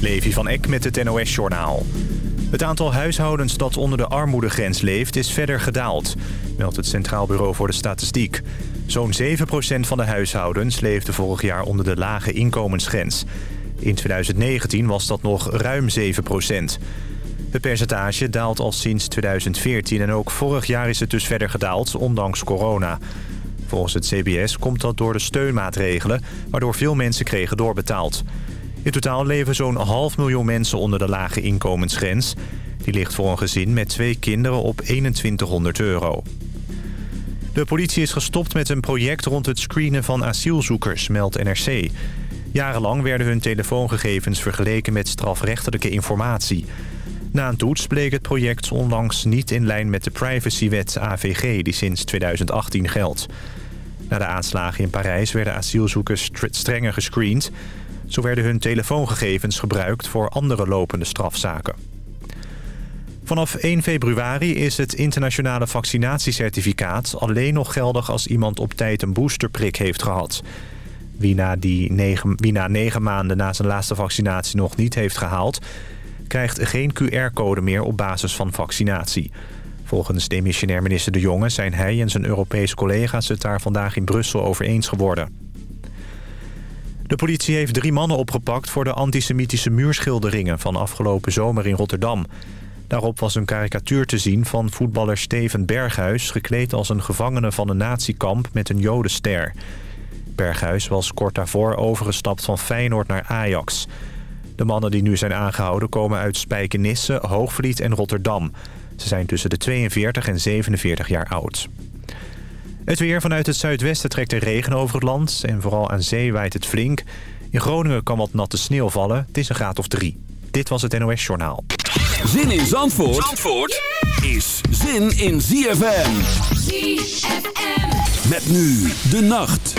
Levi van Eck met het NOS-journaal. Het aantal huishoudens dat onder de armoedegrens leeft is verder gedaald, meldt het Centraal Bureau voor de Statistiek. Zo'n 7% van de huishoudens leefde vorig jaar onder de lage inkomensgrens. In 2019 was dat nog ruim 7%. Het percentage daalt al sinds 2014 en ook vorig jaar is het dus verder gedaald, ondanks corona. Volgens het CBS komt dat door de steunmaatregelen, waardoor veel mensen kregen doorbetaald. In totaal leven zo'n half miljoen mensen onder de lage inkomensgrens. Die ligt voor een gezin met twee kinderen op 2100 euro. De politie is gestopt met een project rond het screenen van asielzoekers, meldt NRC. Jarenlang werden hun telefoongegevens vergeleken met strafrechtelijke informatie. Na een toets bleek het project onlangs niet in lijn met de privacywet AVG... die sinds 2018 geldt. Na de aanslagen in Parijs werden asielzoekers strenger gescreend. Zo werden hun telefoongegevens gebruikt voor andere lopende strafzaken. Vanaf 1 februari is het internationale vaccinatiecertificaat alleen nog geldig als iemand op tijd een boosterprik heeft gehad. Wie na, die negen, wie na negen maanden na zijn laatste vaccinatie nog niet heeft gehaald... krijgt geen QR-code meer op basis van vaccinatie. Volgens demissionair minister De Jonge zijn hij en zijn Europese collega's het daar vandaag in Brussel over eens geworden. De politie heeft drie mannen opgepakt voor de antisemitische muurschilderingen van afgelopen zomer in Rotterdam. Daarop was een karikatuur te zien van voetballer Steven Berghuis... gekleed als een gevangene van een natiekamp met een jodenster. Berghuis was kort daarvoor overgestapt van Feyenoord naar Ajax. De mannen die nu zijn aangehouden komen uit Spijkenisse, Hoogvliet en Rotterdam. Ze zijn tussen de 42 en 47 jaar oud. Het weer vanuit het zuidwesten trekt er regen over het land... en vooral aan zee waait het flink. In Groningen kan wat natte sneeuw vallen. Het is een graad of drie. Dit was het NOS Journaal. Zin in Zandvoort, Zandvoort is zin in ZFM. ZFM. Met nu de nacht.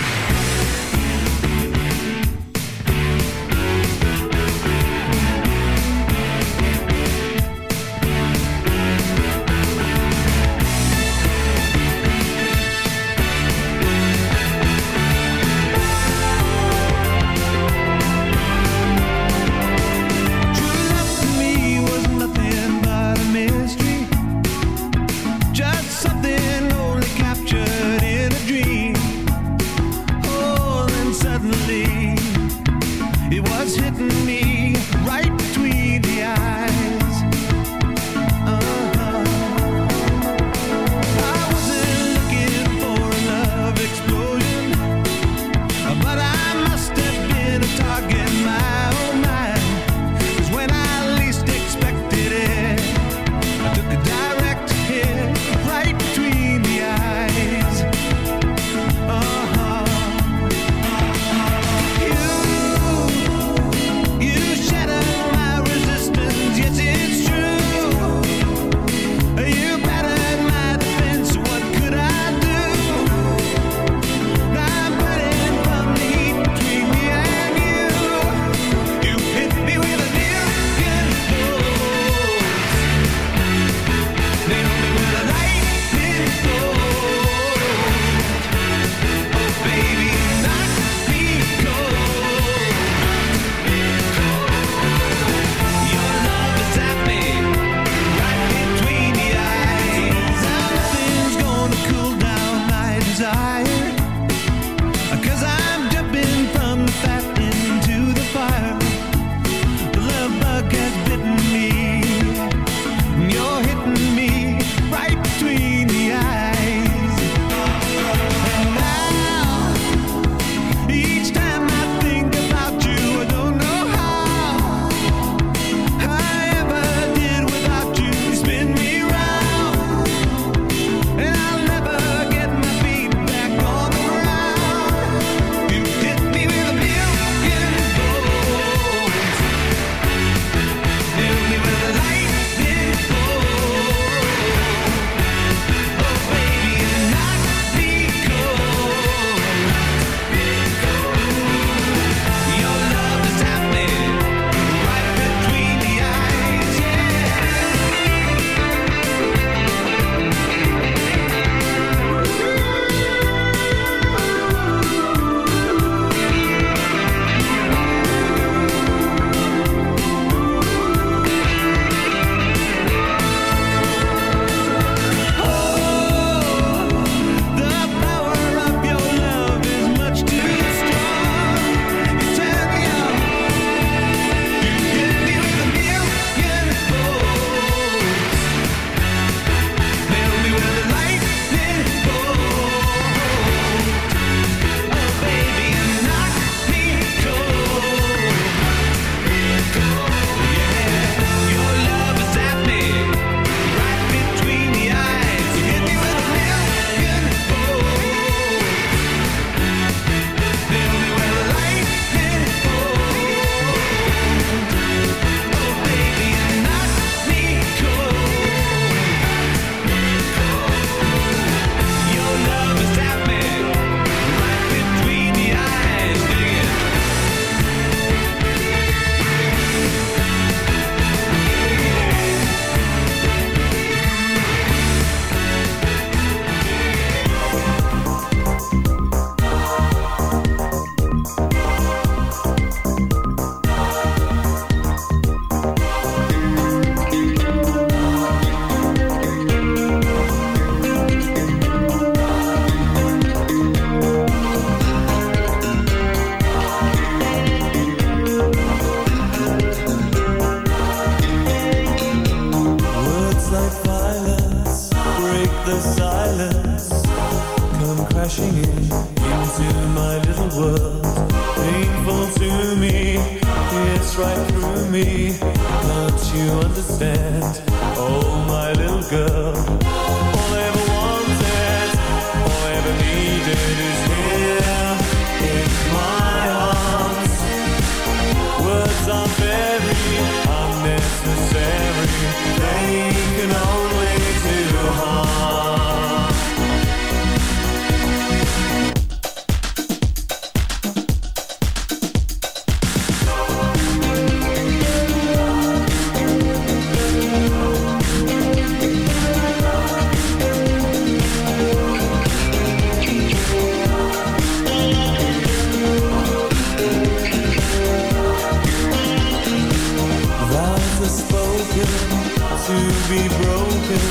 be broken.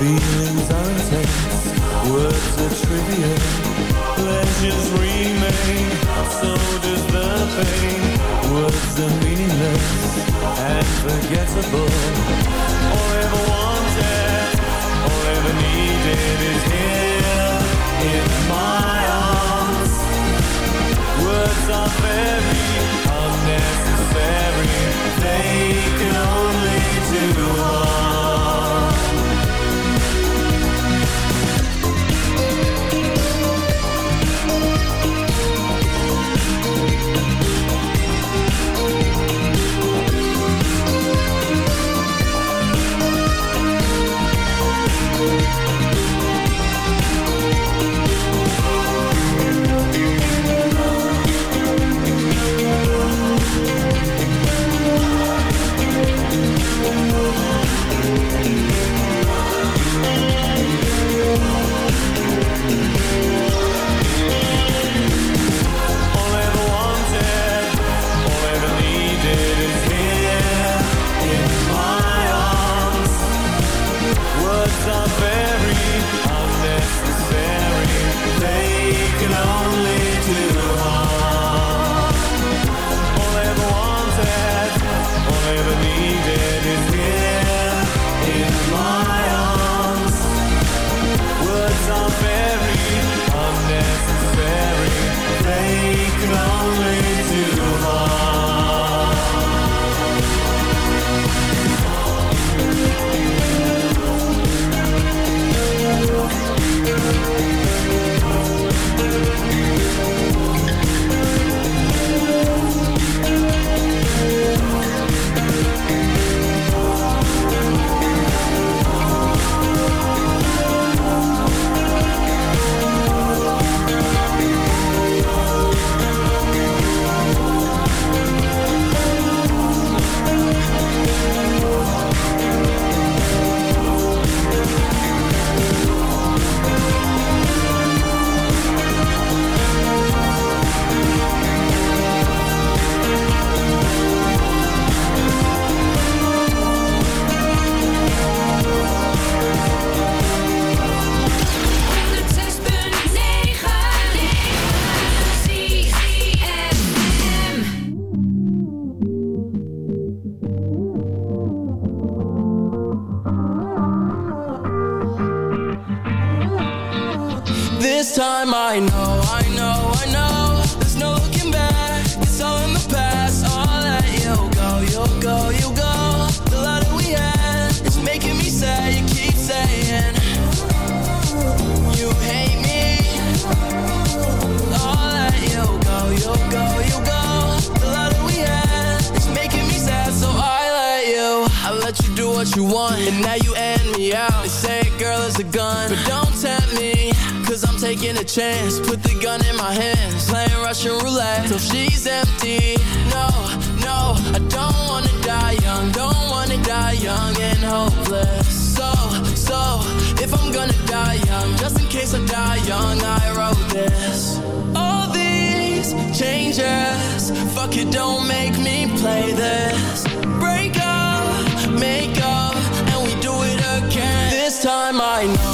Feelings are intense. Words are trivial. Pleasures remain So does the pain. Words are meaningless And forgettable. All ever wanted All ever needed Is here In my arms. Words are very Unnecessary They can only you. walk time I know.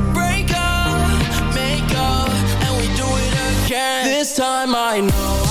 This time I know,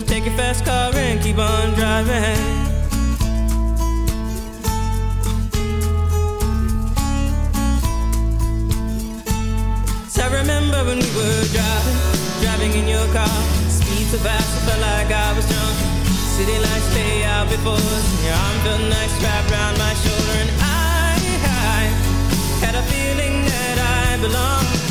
take your fast car and keep on driving. So I remember when we were driving, driving in your car. Speed so fast, I felt like I was drunk. City lights stay out before us, your arm felt nice wrapped around my shoulder. And I, I had a feeling that I belonged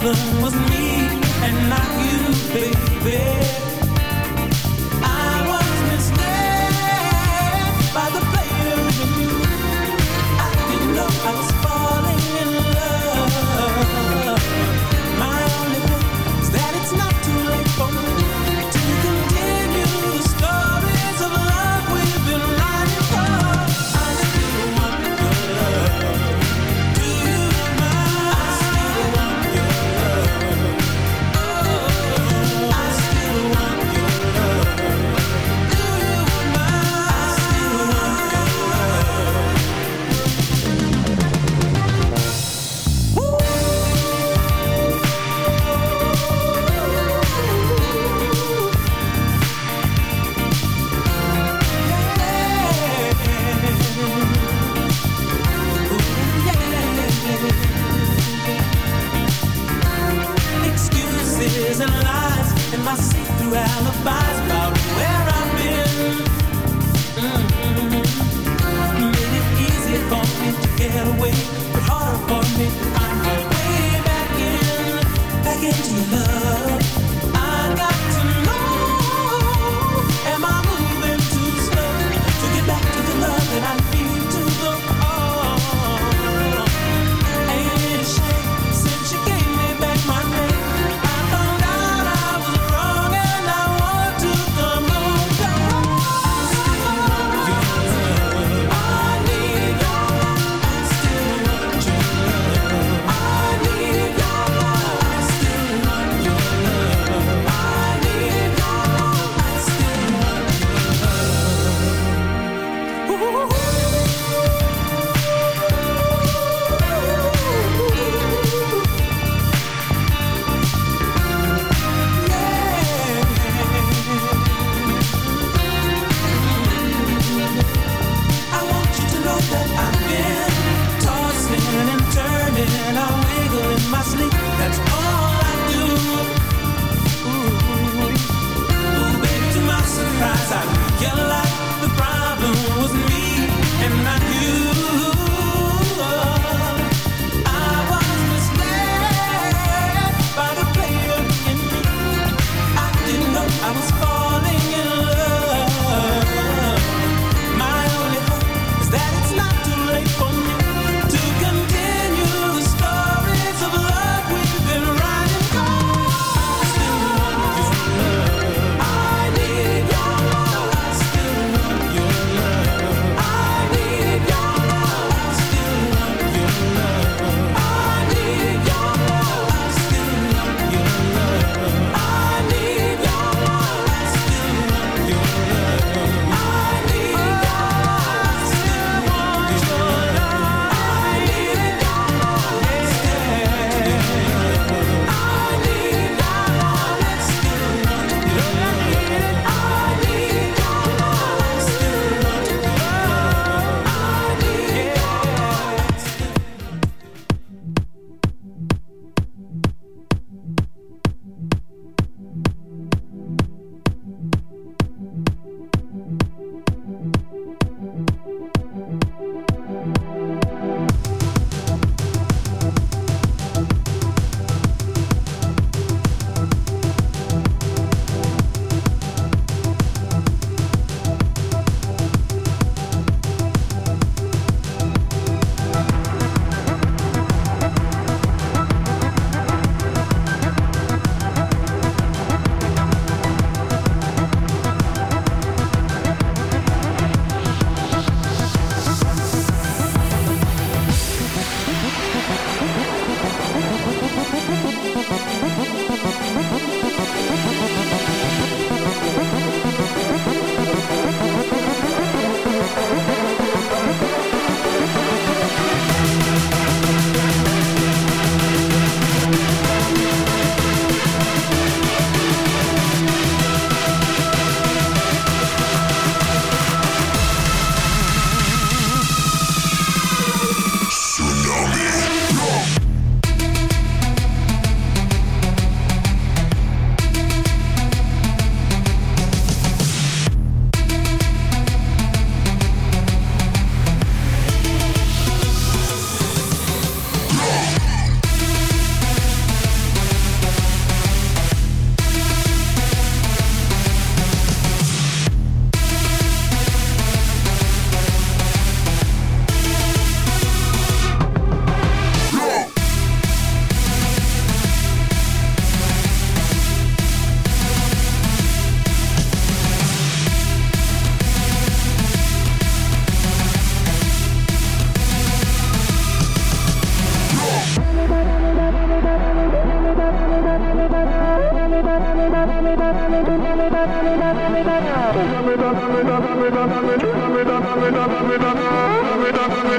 Problem was Dame, dame, dame, dame, dame, dame,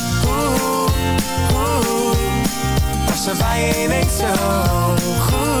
ze bij je weet zo goed.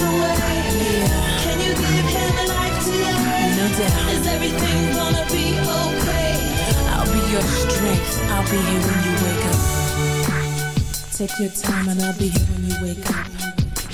doubt. Is everything gonna be okay? I'll be your strength. I'll be here when you wake up. Take your time and I'll be here when you wake up.